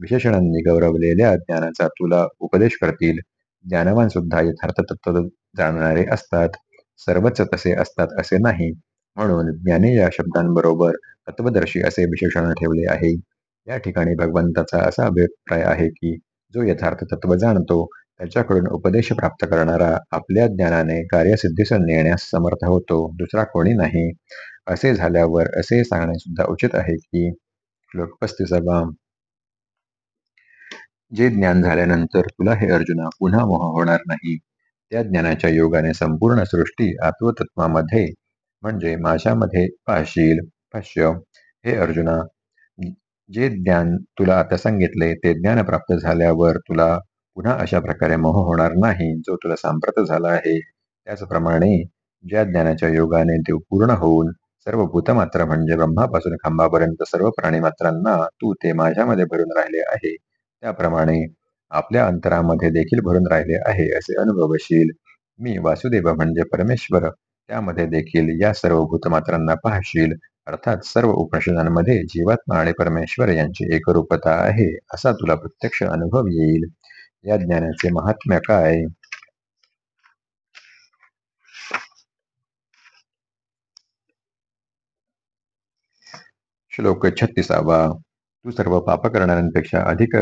विशेषणांनी गौरवलेल्या ज्ञानाचा तुला उपदेश करतील. ज्ञानवान सुद्धा यथार्थ तत्व जाणणारे असतात. सर्वच तसे असतात असे नाही. म्हणून ज्ञाने या शब्दांबरोबर तत्वदर्शी असे विशेषण ठेवले आहे. या ठिकाणी भगवंताचा असा अभिप्राय आहे की जो यथार्थ तत्व जाणतो त्याच्याकडून उपदेश प्राप्त करणारा आपल्या ज्ञानाने कार्यसिद्धीस नेण्यास समर्थ होतो. दुसरा कोणी नाही. असे झाल्यावर असे सांगणे सुद्धा उचित आहे की श्लोक जे ज्ञान झाल्यानंतर तुला हे अर्जुना पुन्हा मोह होणार नाही. त्या ज्ञानाच्या योगाने संपूर्ण सृष्टी आत्मतत्वामध्ये म्हणजे माझ्यामध्ये पाहशील भाष्य हे अर्जुना जे ज्ञान तुला आता सांगितले ते ज्ञान प्राप्त झाल्यावर तुला पुन्हा अशा प्रकारे मोह होणार नाही. जो तुला सांप्रत झाला आहे त्याचप्रमाणे ज्या ज्ञानाच्या योगाने देव पूर्ण होऊन सर्व भूतमात्र म्हणजे ब्रह्मापासून खांबापर्यंत सर्व प्राणी मात्रांना तू ते माझ्यामध्ये भरून राहिले आहे. त्याप्रमाणे आपल्या अंतरामध्ये देखील भरून राहिले आहे असे अनुभवशील. मी वासुदेव म्हणजे परमेश्वर. त्यामध्ये देखील या सर्व भूतमात्रांना पाहशील. अर्थात सर्व उपनिषदांमध्ये जीवात्मा आणि परमेश्वर यांची एकरूपता आहे असा तुला प्रत्यक्ष अनुभव येईल. या ज्ञानाचे महात्म्य काय? श्लोक छत्तीसावा. तू सर्व पाप करणाऱ्यांपेक्षा अधिक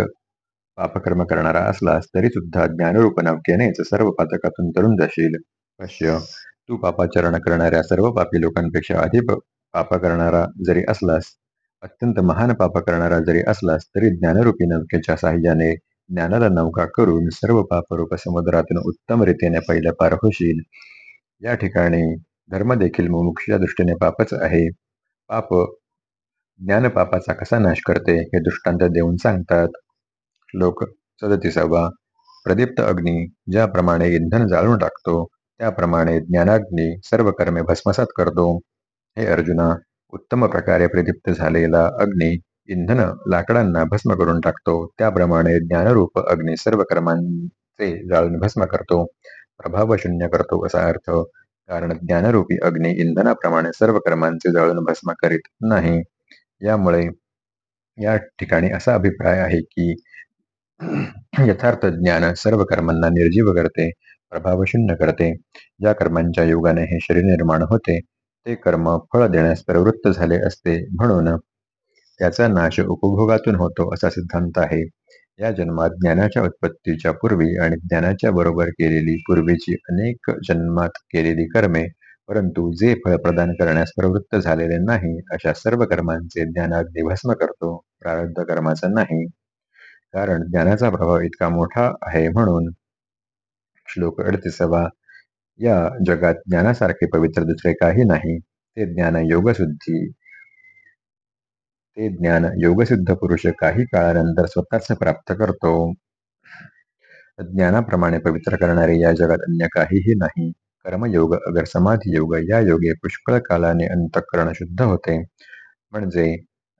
पापकर्म करणारा असलास तरी सुद्धा ज्ञानरूप नवकेनेच सर्व पातकातून तरुण जाशील. पश्य तू पापाचरण करणाऱ्या सर्व पापी लोकांपेक्षा अधिक पाप करणारा जरी असलास अत्यंत महान पाप करणारा जरी असलास तरी ज्ञानरूपी नवकेच्या साह्याने ज्ञानाला नौका करून सर्व पापरूप समुद्रातून उत्तम रीतीने पहिल्या पार होशील. या ठिकाणी धर्म देखील मुमुक्षच्या दृष्टीने पापच आहे. पाप ज्ञान पापाचा कसा नाश करते हे दृष्टांत देऊन सांगतात. श्लोक सदतीसावा. प्रदीप्त अग्नी ज्याप्रमाणे इंधन जाळून टाकतो त्याप्रमाणे ज्ञानाग्नी सर्व कर्मे भस्मसात करतो. हे अर्जुना उत्तम प्रकारे प्रदीप्त झालेला अग्नी इंधन लाकडांना भस्म करून टाकतो. त्याप्रमाणे ज्ञानरूप अग्नी सर्व कर्मांचे जाळून भस्म करतो. प्रभाव शून्य करतो असा अर्थ. कारण ज्ञानरूपी अग्नी इंधनाप्रमाणे सर्व कर्मांचे जाळून भस्म करीत नाही. यामुळे या ठिकाणी असा अभिप्राय आहे की यथार्थ ज्ञान सर्व कर्मांना निर्जीव करते प्रभावशून्य करते. ज्या कर्मांच्या योगाने हे शरीर निर्माण होते ते कर्म फळ देण्यास प्रवृत्त झाले असते म्हणून त्याचा नाश उपभोगातून होतो असा सिद्धांत आहे. या जन्मात ज्ञानाच्या उत्पत्तीच्या पूर्वी आणि ज्ञानाच्या बरोबर केलेली पूर्वीची अनेक जन्मात केलेली कर्मे परंतु जे फळ प्रदान करण्यास प्रवृत्त झालेले नाही अशा सर्व कर्मांचे ज्ञानाग्नी भस्म करतो प्रारब्ध कर्माचा नाही. कारण ज्ञानाचा प्रभाव इतका मोठा आहे म्हणून श्लोक अडतीसावा या जगात ज्ञानासारखे पवित्र दुसरे काही नाही ते ज्ञान योगशुद्धी ते ज्ञान योगसिद्ध पुरुष काही काळानंतर स्वतःच प्राप्त करतो. ज्ञानाप्रमाणे पवित्र करणारे या जगात अन्य काहीही नाही. कर्मयोग अगर समाधी योग या योगे पुष्कळ कालाने अंतःकरण शुद्ध होते. म्हणजे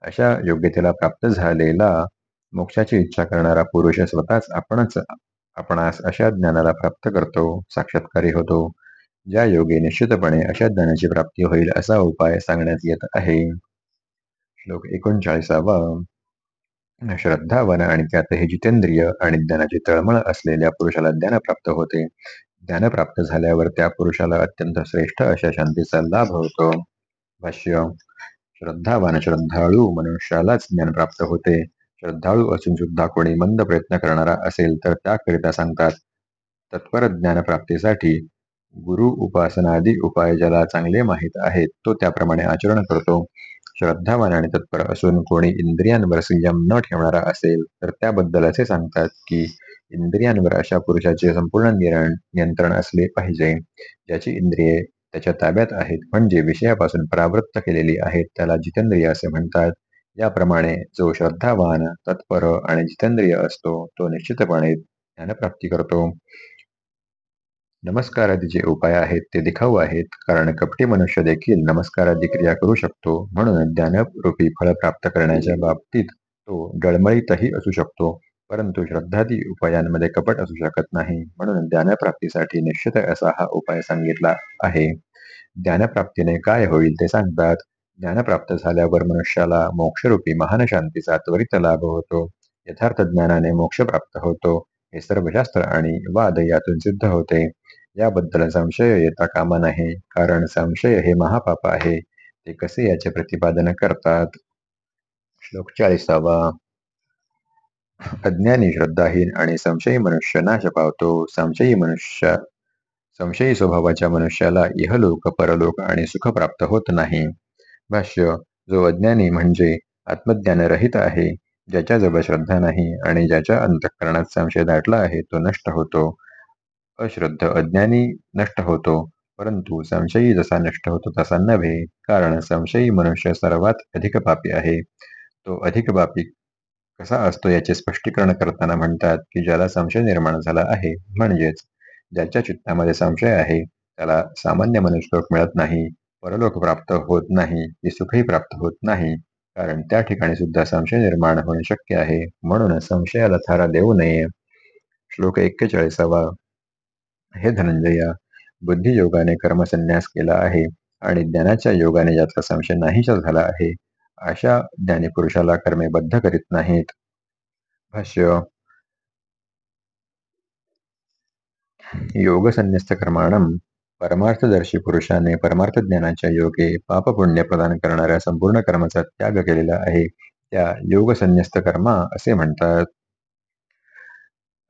अशा योग्यतेला प्राप्त झालेला मोक्षाची इच्छा करणारा पुरुष स्वतःच आपणच आपणास अशा ज्ञानाला प्राप्त करतो साक्षात्कारी होतो. ज्या योगे निश्चितपणे अशा ज्ञानाची प्राप्ती होईल असा उपाय सांगण्यात येत आहे. श्लोक एकोणचाळीसावा श्रद्धावन आणि त्यात हे जितेंद्रिय आणि ज्ञानाची तळमळ असलेल्या पुरुषाला ज्ञान प्राप्त होते. ज्ञान प्राप्त झाल्यावर त्या पुरुषाला अत्यंत श्रेष्ठ अशा शांतीचा लाभ होतो. भाष्य श्रद्धावान श्रद्धाळू मनुष्यालाच ज्ञान प्राप्त होते. श्रद्धाळू असून सुद्धा कोणी मंद प्रयत्न करणारा असेल तर त्याकरिता सांगतात तत्पर ज्ञान प्राप्तीसाठी गुरु उपासनादी उपाय ज्याला चांगले माहीत आहेत तो त्याप्रमाणे आचरण करतो. श्रद्धावान आणि तत्पर असून कोणी इंद्रियांवर संयम न ठेवणारा असेल तर त्याबद्दल असे सांगतात की इंद्रियांवर अशा पुरुषाचे संपूर्ण नियंत्रण असले पाहिजे. ज्याची इंद्रिये त्याच्या ताब्यात आहेत म्हणजे विषयापासून परावृत्त केलेली आहेत त्याला जितेंद्रिय असे म्हणतात. याप्रमाणे जो श्रद्धावान तत्पर आणि जितेंद्रिय असतो तो निश्चितपणे ज्ञानप्राप्ती करतो. नमस्कारादी जे उपाय आहेत ते दिखाऊ आहेत कारण कपटी मनुष्य देखील नमस्कारादी क्रिया करू शकतो म्हणून ज्ञानरूपी फळ प्राप्त करण्याच्या बाबतीत तो डळमळीतही असू शकतो. परंतु श्रद्धादी उपायांमध्ये कपट असू शकत नाही म्हणून ज्ञानप्राप्तीसाठी निश्चित असा हा उपाय सांगितला आहे. ज्ञानप्राप्तीने काय होईल ते सांगतात ज्ञानप्राप्त झाल्यावर मनुष्याला मोक्षरूपी महान शांतीचा त्वरित लाभ होतो यथार्थ ज्ञानाने मोक्ष प्राप्त होतो हे सर्व शास्त्र आणि वाद यातून सिद्ध होते. याबद्दल संशय येता कामा नाही कारण संशय हे महापाप आहे. ते कसे याचे प्रतिपादन करतात? श्लोक चाळीसावा. अज्ञानी श्रद्धाहीन आणि संशयी मनुष्य नाश पावतो. संशयी मनुष्य संशयी स्वभावाच्या मनुष्याला इहलोक परलोक आणि सुख प्राप्त होत नाही. भाष्य जो अज्ञानी म्हणजे आत्मज्ञान रहित आहे ज्याच्याजवळ श्रद्धा नाही आणि ज्याच्या अंतःकरणात संशय दाटला आहे तो नष्ट होतो. अश्रद्ध अज्ञानी नष्ट होतो परंतु संशयी जसा नष्ट होतो तसा नव्हे कारण संशयी मनुष्य सर्वात अधिक पापी आहे. तो अधिक पापी कसा असतो याचे स्पष्टीकरण करताना म्हणतात की ज्याला संशय निर्माण झाला आहे म्हणजेच ज्याच्या चित्तामध्ये संशय आहे त्याला सामान्य मनुष्यलोक मिळत नाही परलोक प्राप्त होत नाही की सुखही प्राप्त होत नाही कारण त्या ठिकाणी सुद्धा संशय निर्माण होणे शक्य आहे म्हणून संशयाला थारा देऊ नये. श्लोक एक्केचाळीसावा. हे धनंजया बुद्धियोगाने कर्मसन्यास केला आहे आणि ज्ञानाच्या योगाने ज्याचा संशय नाहीसा झाला आहे. अशा ज्ञानीपुरुषाला कर्मे बद्ध करीत नाहीत. भाष्य योगसन्यस्त कर्माणम परमार्थदर्शी पुरुषाने परमार्थ ज्ञानाच्या योगे पाप पुण्य प्रदान करणाऱ्या संपूर्ण कर्माचा त्याग केलेला आहे. त्या योगसन्यस्त कर्मा असे म्हणतात.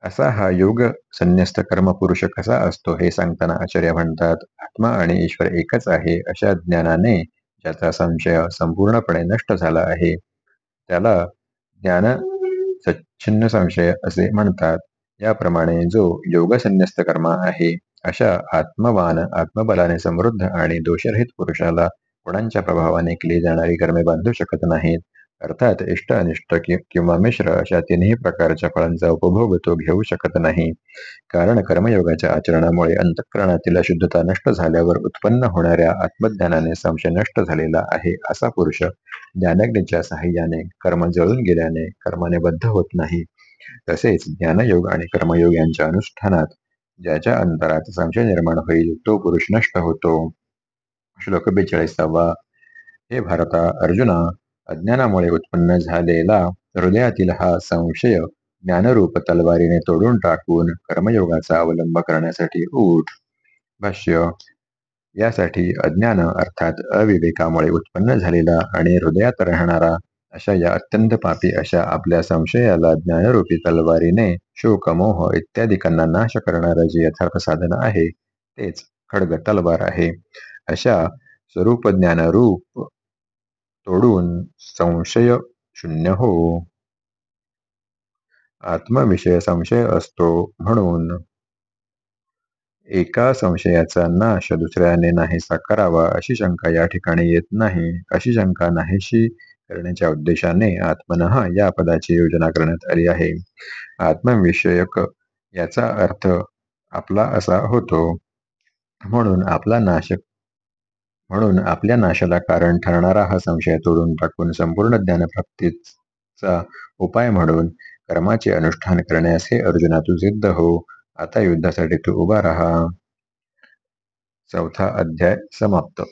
असा हा योग संन्यस्त कर्म पुरुष कसा असतो हे सांगताना आचार्य म्हणतात आत्मा आणि ईश्वर एकच आहे अशा ज्ञानाने ज्याचा संशय संपूर्णपणे नष्ट झाला आहे. त्याला ज्ञान सच्छिन्न संशय असे म्हणतात. याप्रमाणे जो योग संन्यस्त कर्मा आहे अशा आत्मवान आत्मबलाने समृद्ध आणि दोषरहित पुरुषाला गुणांच्या प्रभावाने केली जाणारी कर्मे बांधू शकत नाहीत. अर्थात इष्ट अनिष्ट किंवा मिश्र अशा तिन्ही प्रकारच्या फळांचा उपभोग तो घेऊ शकत नाही. कारण कर्मयोगाच्या आचरणामुळे अंतःकरणातील अशुद्धता नष्ट झाल्यावर उत्पन्न होणाऱ्या आत्मज्ञानाने संशय नष्ट झालेला आहे असा पुरुष ज्ञानज्ञेच्या साह्याने कर्म जळून गेल्याने कर्माने बद्ध होत नाही. तसेच ज्ञानयोग आणि कर्मयोग यांच्या अनुष्ठानात ज्याच्या अंतरात संशय निर्माण होईल तो पुरुष नष्ट होतो. श्लोक बेचाळीसावा. हे भारता अर्जुना अज्ञानामुळे उत्पन्न झालेला हृदयातील हा संशय ज्ञानरूप तलवारीने तोडून टाकून कर्मयोगाचा अवलंब करण्यासाठी उठ भाष्य. यासाठी अज्ञान अर्थात अविवेकामुळे उत्पन्न झालेला आणि हृदयात राहणारा अशा या अत्यंत पापी अशा आपल्या संशयाला ज्ञानरूपी तलवारीने शोक मोह इत्यादिकांना नाश करणारं जे यथार्थ साधन आहे तेच खडग तलवार आहे. अशा स्वरूप ज्ञानरूप तोडून संशय शून्य हो आत्मविषय संशय असतो म्हणून एका संशयाचा नाश दुसऱ्याने नाहीसा करावा अशी शंका या ठिकाणी येत नाही अशी शंका नाहीशी करण्याच्या उद्देशाने आत्मनः या पदाची योजना करण्यात आली आहे आत्मविषयक याचा अर्थ आपला असा होतो म्हणून आपला नाश म्हणून आपल्या नाशाला कारण ठरणारा हा संशय तोडून टाकून संपूर्ण ज्ञानप्राप्तीचा उपाय म्हणून कर्माचे अनुष्ठान करण्यास हे अर्जुना तू सिद्ध हो. आता युद्धासाठी तू उभा राहा. चौथा अध्याय समाप्त.